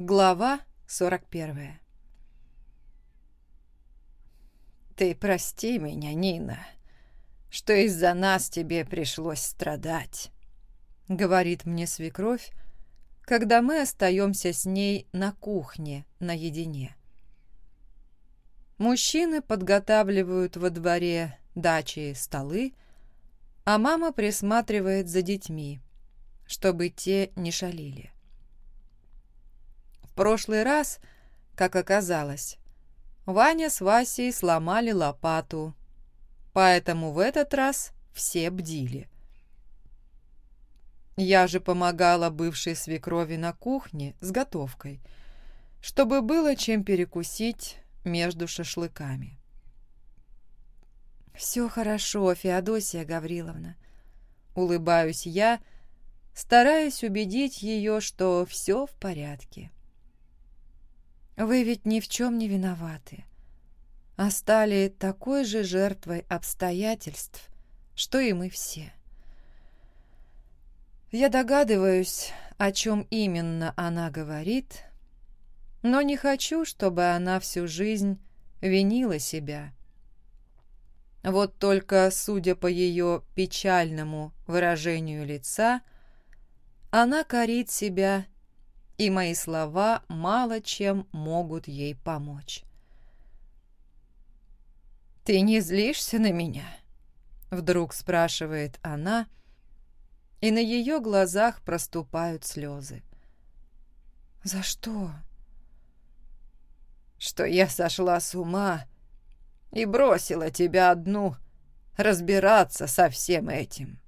Глава 41 «Ты прости меня, Нина, что из-за нас тебе пришлось страдать», — говорит мне свекровь, когда мы остаемся с ней на кухне наедине. Мужчины подготавливают во дворе дачи столы, а мама присматривает за детьми, чтобы те не шалили. Прошлый раз, как оказалось, Ваня с Васей сломали лопату, поэтому в этот раз все бдили. Я же помогала бывшей свекрови на кухне с готовкой, чтобы было чем перекусить между шашлыками. «Все хорошо, Феодосия Гавриловна», — улыбаюсь я, стараясь убедить ее, что все в порядке. Вы ведь ни в чем не виноваты, а стали такой же жертвой обстоятельств, что и мы все. Я догадываюсь, о чем именно она говорит, но не хочу, чтобы она всю жизнь винила себя. Вот только, судя по ее печальному выражению лица, она корит себя и мои слова мало чем могут ей помочь. «Ты не злишься на меня?» — вдруг спрашивает она, и на ее глазах проступают слезы. «За что?» «Что я сошла с ума и бросила тебя одну разбираться со всем этим».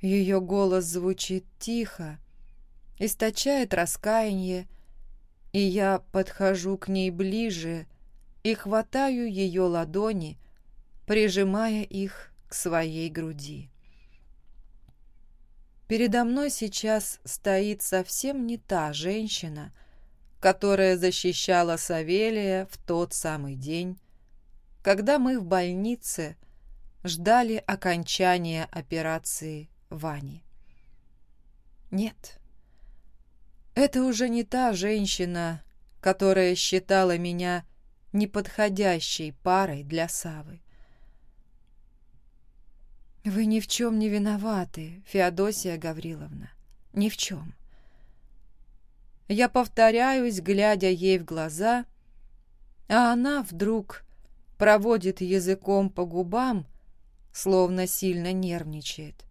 Ее голос звучит тихо, источает раскаяние, и я подхожу к ней ближе и хватаю ее ладони, прижимая их к своей груди. Передо мной сейчас стоит совсем не та женщина, которая защищала Савелия в тот самый день, когда мы в больнице ждали окончания операции Вани. Нет, это уже не та женщина, которая считала меня неподходящей парой для Савы. Вы ни в чем не виноваты, Феодосия Гавриловна, ни в чем. Я повторяюсь, глядя ей в глаза, а она вдруг проводит языком по губам, словно сильно нервничает.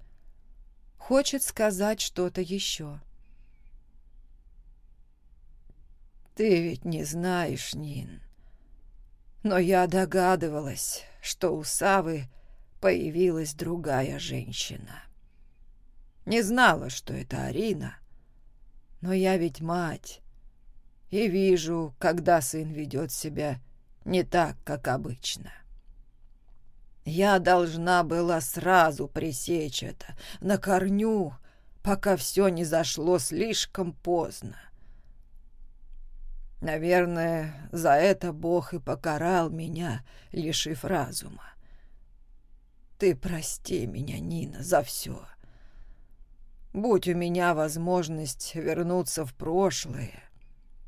Хочет сказать что-то еще. «Ты ведь не знаешь, Нин. Но я догадывалась, что у Савы появилась другая женщина. Не знала, что это Арина, но я ведь мать и вижу, когда сын ведет себя не так, как обычно. Я должна была сразу пресечь это на корню, пока все не зашло слишком поздно. Наверное, за это Бог и покарал меня, лишив разума. Ты прости меня, Нина, за все. Будь у меня возможность вернуться в прошлое,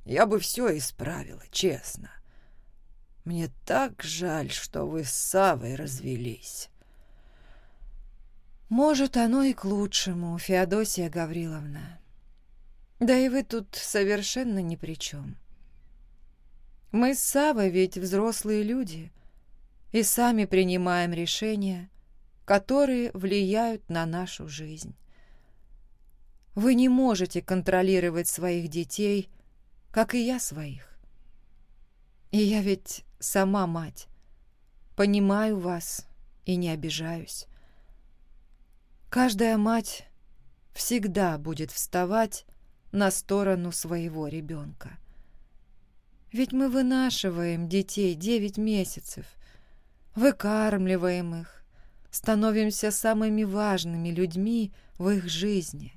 я бы все исправила, честно. Мне так жаль, что вы с Савой развелись. Может, оно и к лучшему, Феодосия Гавриловна. Да и вы тут совершенно ни при чем. Мы с Савой ведь взрослые люди и сами принимаем решения, которые влияют на нашу жизнь. Вы не можете контролировать своих детей, как и я своих. И я ведь сама мать, понимаю вас и не обижаюсь. Каждая мать всегда будет вставать на сторону своего ребенка. Ведь мы вынашиваем детей девять месяцев, выкармливаем их, становимся самыми важными людьми в их жизни.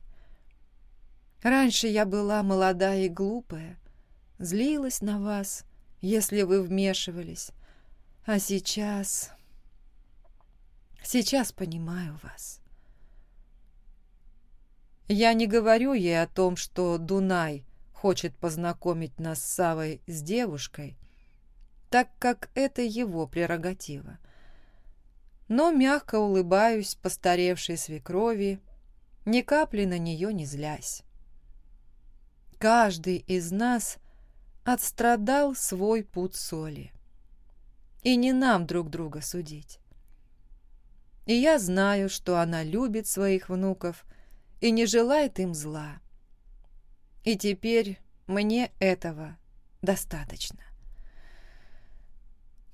Раньше я была молодая и глупая, злилась на вас, если вы вмешивались, а сейчас... Сейчас понимаю вас. Я не говорю ей о том, что Дунай хочет познакомить нас с Савой с девушкой, так как это его прерогатива. Но мягко улыбаюсь постаревшей свекрови, ни капли на нее не злясь. Каждый из нас отстрадал свой путь соли. И не нам друг друга судить. И я знаю, что она любит своих внуков и не желает им зла. И теперь мне этого достаточно.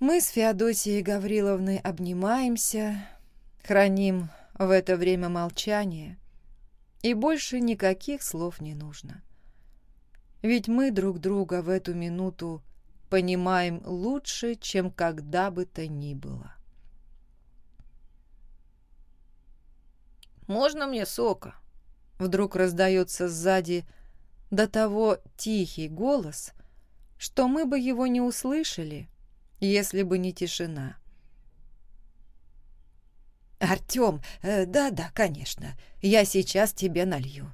Мы с Феодосией Гавриловной обнимаемся, храним в это время молчание, и больше никаких слов не нужно. Ведь мы друг друга в эту минуту понимаем лучше, чем когда бы то ни было. «Можно мне сока?» Вдруг раздается сзади до того тихий голос, что мы бы его не услышали, если бы не тишина. «Артем, э, да-да, конечно, я сейчас тебе налью».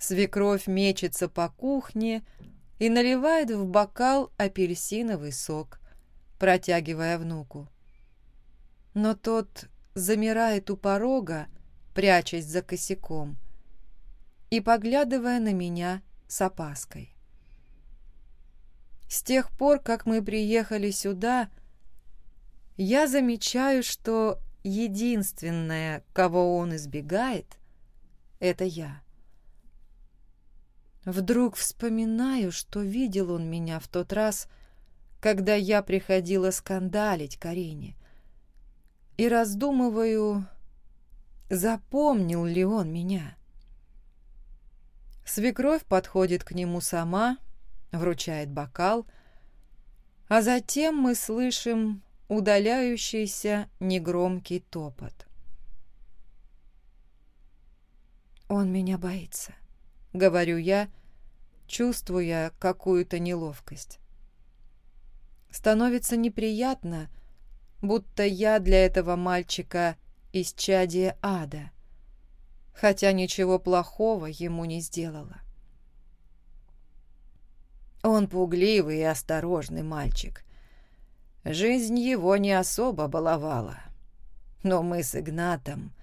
Свекровь мечется по кухне и наливает в бокал апельсиновый сок, протягивая внуку. Но тот замирает у порога, прячась за косяком, и поглядывая на меня с опаской. С тех пор, как мы приехали сюда, я замечаю, что единственное, кого он избегает, это я. Вдруг вспоминаю, что видел он меня в тот раз, когда я приходила скандалить Карине, и раздумываю, запомнил ли он меня. Свекровь подходит к нему сама, вручает бокал, а затем мы слышим удаляющийся негромкий топот. «Он меня боится», — говорю я, чувствуя какую-то неловкость. Становится неприятно, будто я для этого мальчика из чадия ада, хотя ничего плохого ему не сделала. Он пугливый и осторожный мальчик. Жизнь его не особо баловала. Но мы с Игнатом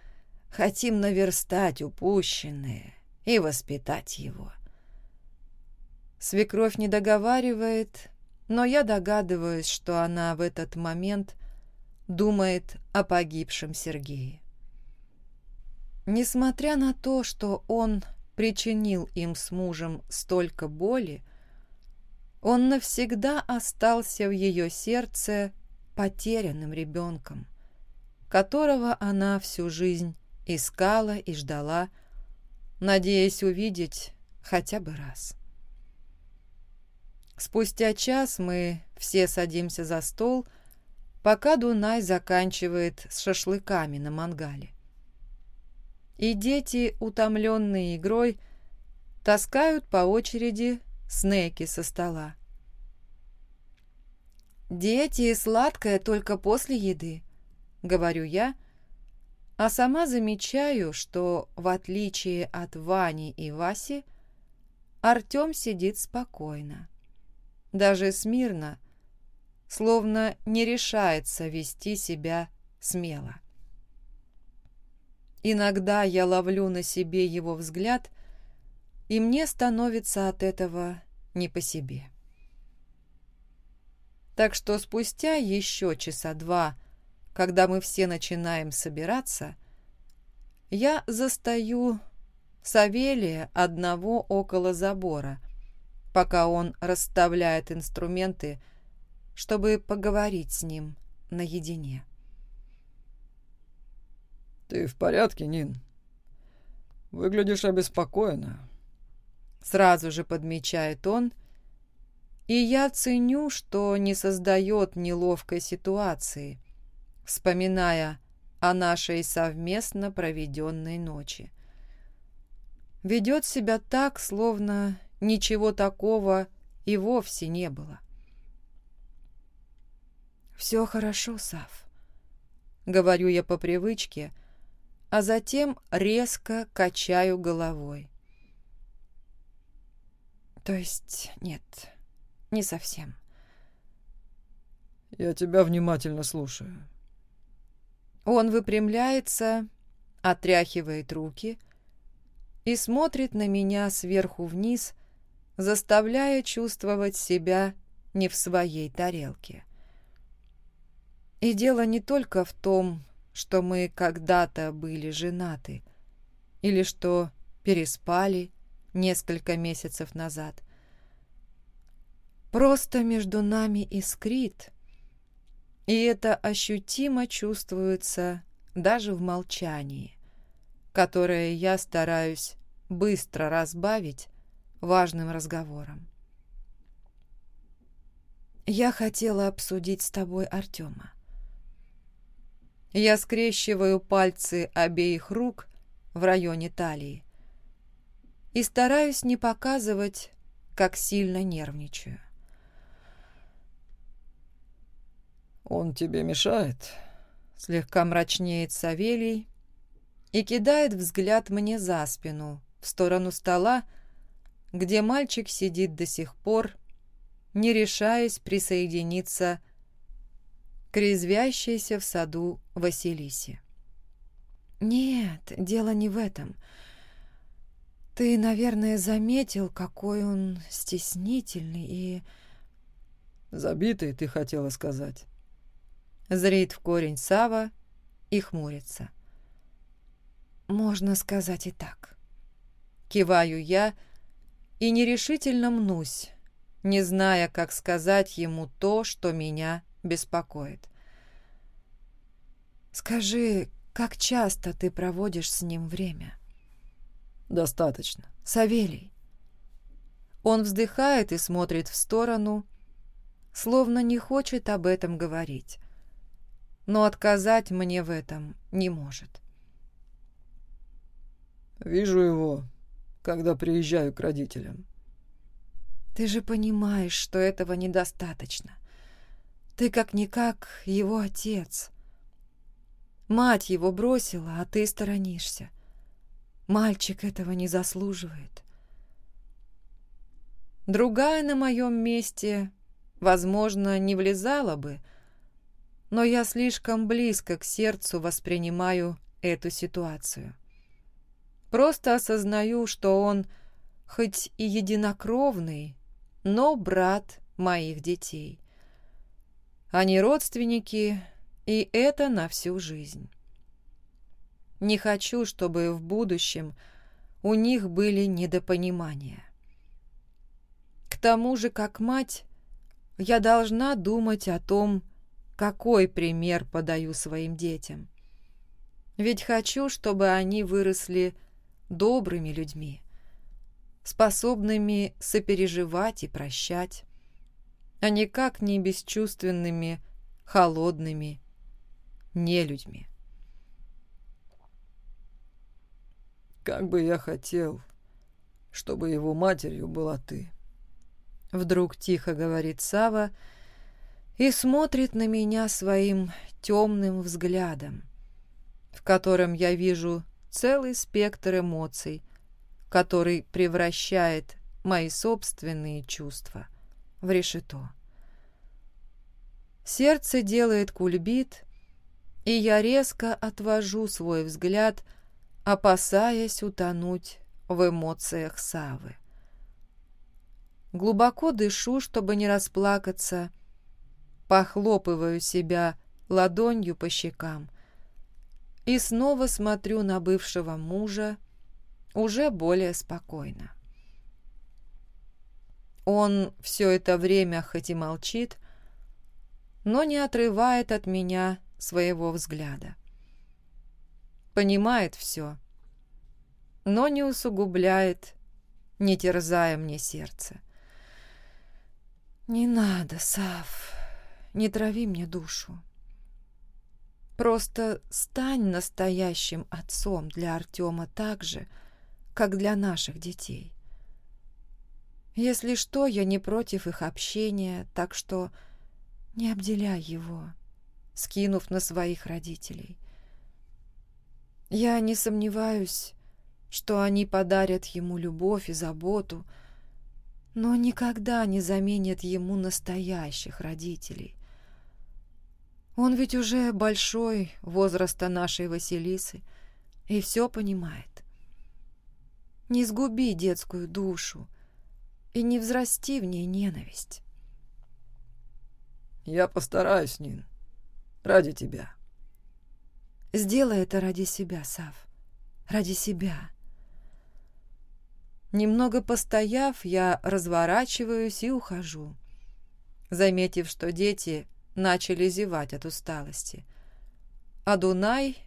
хотим наверстать упущенное и воспитать его. Свекровь не договаривает, но я догадываюсь, что она в этот момент думает о погибшем Сергее. Несмотря на то, что он причинил им с мужем столько боли, он навсегда остался в ее сердце потерянным ребенком, которого она всю жизнь искала и ждала, надеясь увидеть хотя бы раз. Спустя час мы все садимся за стол, пока Дунай заканчивает с шашлыками на мангале. И дети, утомленные игрой, таскают по очереди снеки со стола. «Дети, сладкое только после еды», — говорю я, а сама замечаю, что, в отличие от Вани и Васи, Артем сидит спокойно, даже смирно, словно не решается вести себя смело. Иногда я ловлю на себе его взгляд — и мне становится от этого не по себе. Так что спустя еще часа два, когда мы все начинаем собираться, я застаю Савелия одного около забора, пока он расставляет инструменты, чтобы поговорить с ним наедине. «Ты в порядке, Нин? Выглядишь обеспокоенно. Сразу же подмечает он, и я ценю, что не создает неловкой ситуации, вспоминая о нашей совместно проведенной ночи. Ведет себя так, словно ничего такого и вовсе не было. «Все хорошо, Сав», — говорю я по привычке, а затем резко качаю головой. То есть нет, не совсем. Я тебя внимательно слушаю. Он выпрямляется, отряхивает руки и смотрит на меня сверху вниз, заставляя чувствовать себя не в своей тарелке. И дело не только в том, что мы когда-то были женаты, или что переспали несколько месяцев назад. Просто между нами искрит, и это ощутимо чувствуется даже в молчании, которое я стараюсь быстро разбавить важным разговором. Я хотела обсудить с тобой Артема. Я скрещиваю пальцы обеих рук в районе талии и стараюсь не показывать, как сильно нервничаю. «Он тебе мешает?» Слегка мрачнеет Савелий и кидает взгляд мне за спину, в сторону стола, где мальчик сидит до сих пор, не решаясь присоединиться к резвящейся в саду Василисе. «Нет, дело не в этом. Ты, наверное, заметил, какой он стеснительный и...» «Забитый, ты хотела сказать». Зреет в корень Сава и хмурится. «Можно сказать и так». Киваю я и нерешительно мнусь, не зная, как сказать ему то, что меня беспокоит. «Скажи, как часто ты проводишь с ним время?» «Достаточно». «Савелий». Он вздыхает и смотрит в сторону, словно не хочет об этом говорить, но отказать мне в этом не может. «Вижу его, когда приезжаю к родителям». «Ты же понимаешь, что этого недостаточно. Ты как-никак его отец. Мать его бросила, а ты сторонишься. Мальчик этого не заслуживает. Другая на моем месте, возможно, не влезала бы, но я слишком близко к сердцу воспринимаю эту ситуацию. Просто осознаю, что он хоть и единокровный, но брат моих детей. Они родственники, и это на всю жизнь. Не хочу, чтобы в будущем у них были недопонимания. К тому же, как мать, я должна думать о том, какой пример подаю своим детям. Ведь хочу, чтобы они выросли добрыми людьми, способными сопереживать и прощать, а никак не бесчувственными, холодными нелюдьми. Как бы я хотел, чтобы его матерью была ты. Вдруг тихо говорит Сава и смотрит на меня своим темным взглядом, в котором я вижу целый спектр эмоций, который превращает мои собственные чувства в решето. Сердце делает кульбит, и я резко отвожу свой взгляд опасаясь утонуть в эмоциях Савы. Глубоко дышу, чтобы не расплакаться, похлопываю себя ладонью по щекам и снова смотрю на бывшего мужа уже более спокойно. Он все это время хоть и молчит, но не отрывает от меня своего взгляда понимает все, но не усугубляет, не терзая мне сердце. «Не надо, Сав, не трави мне душу. Просто стань настоящим отцом для Артема так же, как для наших детей. Если что, я не против их общения, так что не обделяй его, скинув на своих родителей. Я не сомневаюсь, что они подарят ему любовь и заботу, но никогда не заменит ему настоящих родителей. Он ведь уже большой возраста нашей Василисы и все понимает. Не сгуби детскую душу и не взрасти в ней ненависть. Я постараюсь, Нин, ради тебя. Сделай это ради себя, Сав, ради себя. Немного постояв, я разворачиваюсь и ухожу, заметив, что дети начали зевать от усталости. А Дунай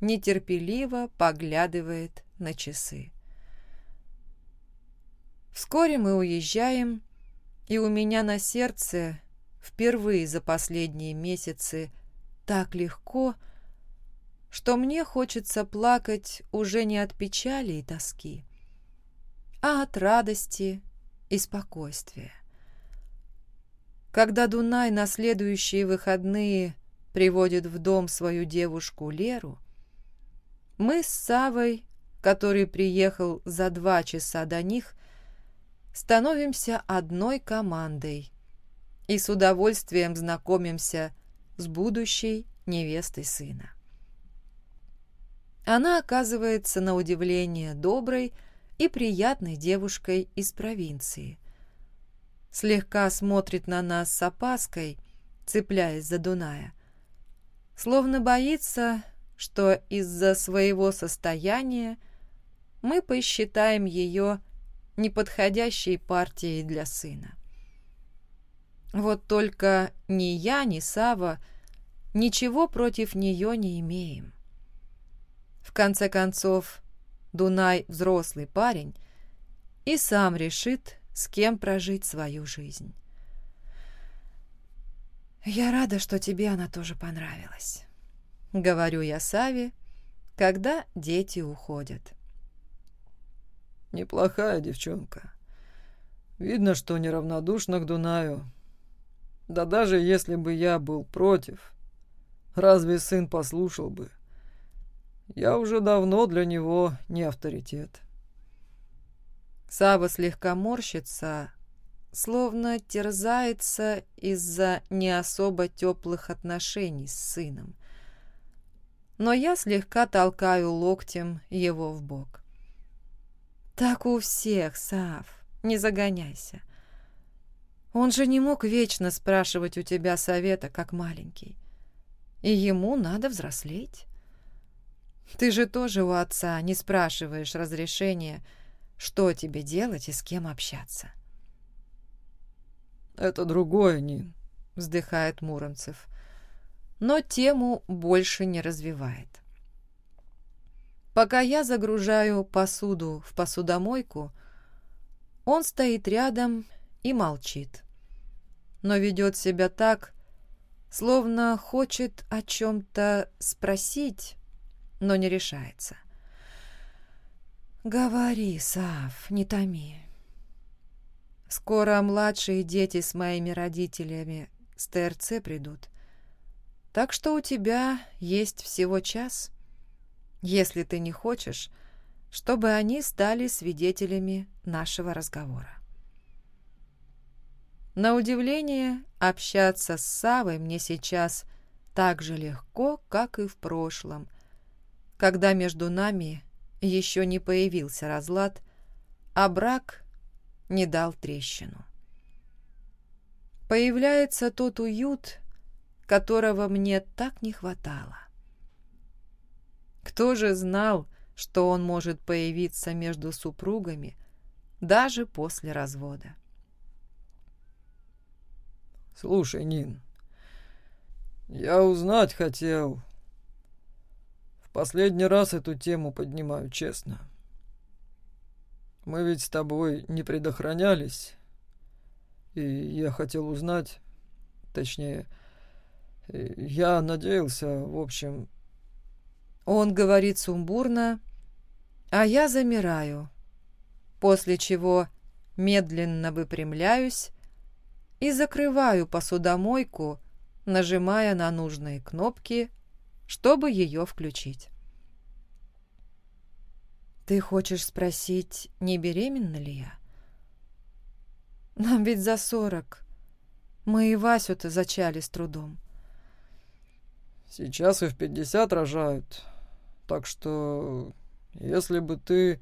нетерпеливо поглядывает на часы. Вскоре мы уезжаем, и у меня на сердце впервые за последние месяцы так легко, что мне хочется плакать уже не от печали и тоски, а от радости и спокойствия. Когда Дунай на следующие выходные приводит в дом свою девушку Леру, мы с Савой, который приехал за два часа до них, становимся одной командой и с удовольствием знакомимся с будущей невестой сына. Она оказывается на удивление доброй и приятной девушкой из провинции, слегка смотрит на нас с опаской, цепляясь за Дуная. Словно боится, что из-за своего состояния мы посчитаем ее неподходящей партией для сына. Вот только ни я, ни Сава ничего против нее не имеем. В конце концов, Дунай взрослый парень и сам решит, с кем прожить свою жизнь. «Я рада, что тебе она тоже понравилась», — говорю я Саве, когда дети уходят. «Неплохая девчонка. Видно, что неравнодушна к Дунаю. Да даже если бы я был против, разве сын послушал бы? Я уже давно для него не авторитет». Сава слегка морщится, словно терзается из-за не особо теплых отношений с сыном. Но я слегка толкаю локтем его в бок. «Так у всех, Сав, не загоняйся. Он же не мог вечно спрашивать у тебя совета, как маленький. И ему надо взрослеть. Ты же тоже у отца не спрашиваешь разрешения, — что тебе делать и с кем общаться. «Это другое, Нин», — вздыхает Муромцев, но тему больше не развивает. Пока я загружаю посуду в посудомойку, он стоит рядом и молчит, но ведет себя так, словно хочет о чем-то спросить, но не решается. «Говори, Сав, не томи. Скоро младшие дети с моими родителями с ТРЦ придут, так что у тебя есть всего час, если ты не хочешь, чтобы они стали свидетелями нашего разговора». На удивление, общаться с Савой мне сейчас так же легко, как и в прошлом, когда между нами еще не появился разлад, а брак не дал трещину. Появляется тот уют, которого мне так не хватало. Кто же знал, что он может появиться между супругами даже после развода? «Слушай, Нин, я узнать хотел, Последний раз эту тему поднимаю, честно. Мы ведь с тобой не предохранялись, и я хотел узнать, точнее, я надеялся, в общем... Он говорит сумбурно, а я замираю, после чего медленно выпрямляюсь и закрываю посудомойку, нажимая на нужные кнопки чтобы ее включить. «Ты хочешь спросить, не беременна ли я?» Нам ведь за сорок. Мы и Васю-то зачали с трудом. Сейчас и в пятьдесят рожают. Так что, если бы ты...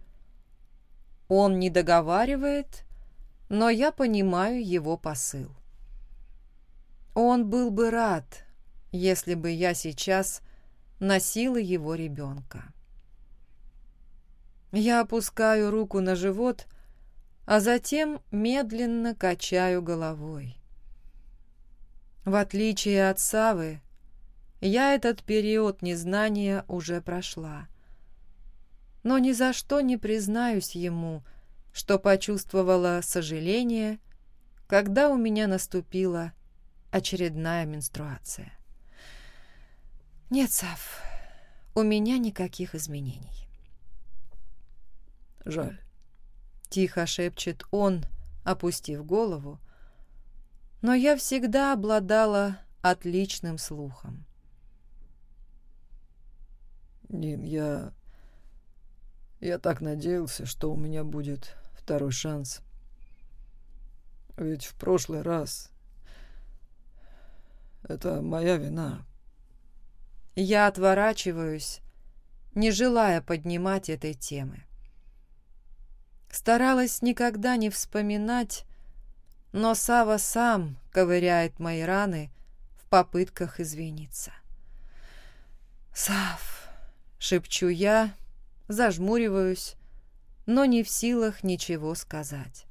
Он не договаривает, но я понимаю его посыл. Он был бы рад, если бы я сейчас носила его ребенка. Я опускаю руку на живот, а затем медленно качаю головой. В отличие от Савы, я этот период незнания уже прошла. Но ни за что не признаюсь ему, что почувствовала сожаление, когда у меня наступила очередная менструация. Нет, Сав, у меня никаких изменений. Жаль. Тихо шепчет он, опустив голову, но я всегда обладала отличным слухом. Нин, я... Я так надеялся, что у меня будет второй шанс. Ведь в прошлый раз... Это моя вина. Я отворачиваюсь, не желая поднимать этой темы. Старалась никогда не вспоминать, но Сава сам ковыряет мои раны в попытках извиниться. «Сав!» — шепчу я, зажмуриваюсь, но не в силах ничего сказать.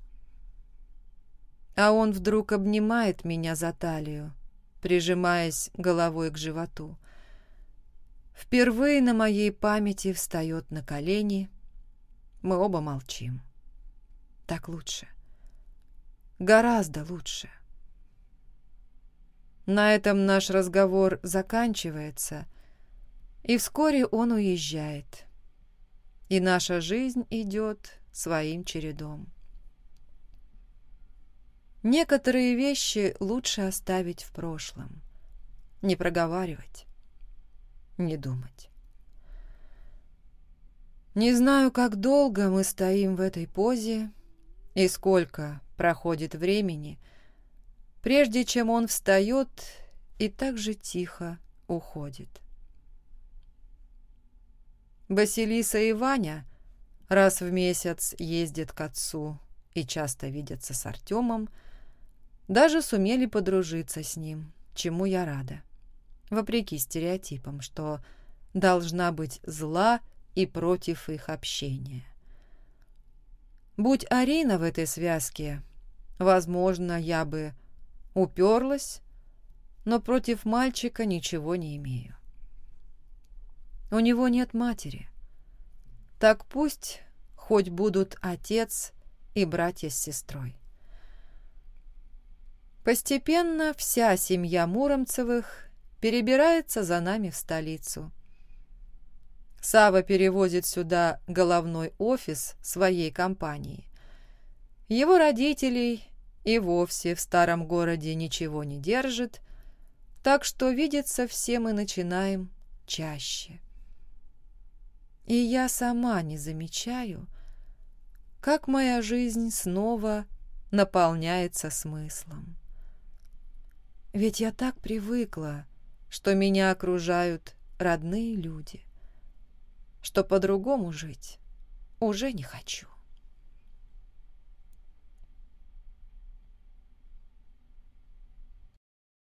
А он вдруг обнимает меня за талию, прижимаясь головой к животу. Впервые на моей памяти встает на колени. Мы оба молчим. Так лучше. Гораздо лучше. На этом наш разговор заканчивается, и вскоре он уезжает. И наша жизнь идет своим чередом. Некоторые вещи лучше оставить в прошлом. Не проговаривать, не думать. Не знаю, как долго мы стоим в этой позе, и сколько проходит времени, прежде чем он встает и так же тихо уходит. Василиса и Ваня раз в месяц ездят к отцу и часто видятся с Артемом, даже сумели подружиться с ним, чему я рада, вопреки стереотипам, что должна быть зла и против их общения. Будь Арина в этой связке, возможно, я бы уперлась, но против мальчика ничего не имею. У него нет матери. Так пусть хоть будут отец и братья с сестрой. Постепенно вся семья Муромцевых перебирается за нами в столицу. Сава перевозит сюда головной офис своей компании. Его родителей и вовсе в старом городе ничего не держит, так что видеться все мы начинаем чаще. И я сама не замечаю, как моя жизнь снова наполняется смыслом. Ведь я так привыкла, что меня окружают родные люди что по-другому жить уже не хочу.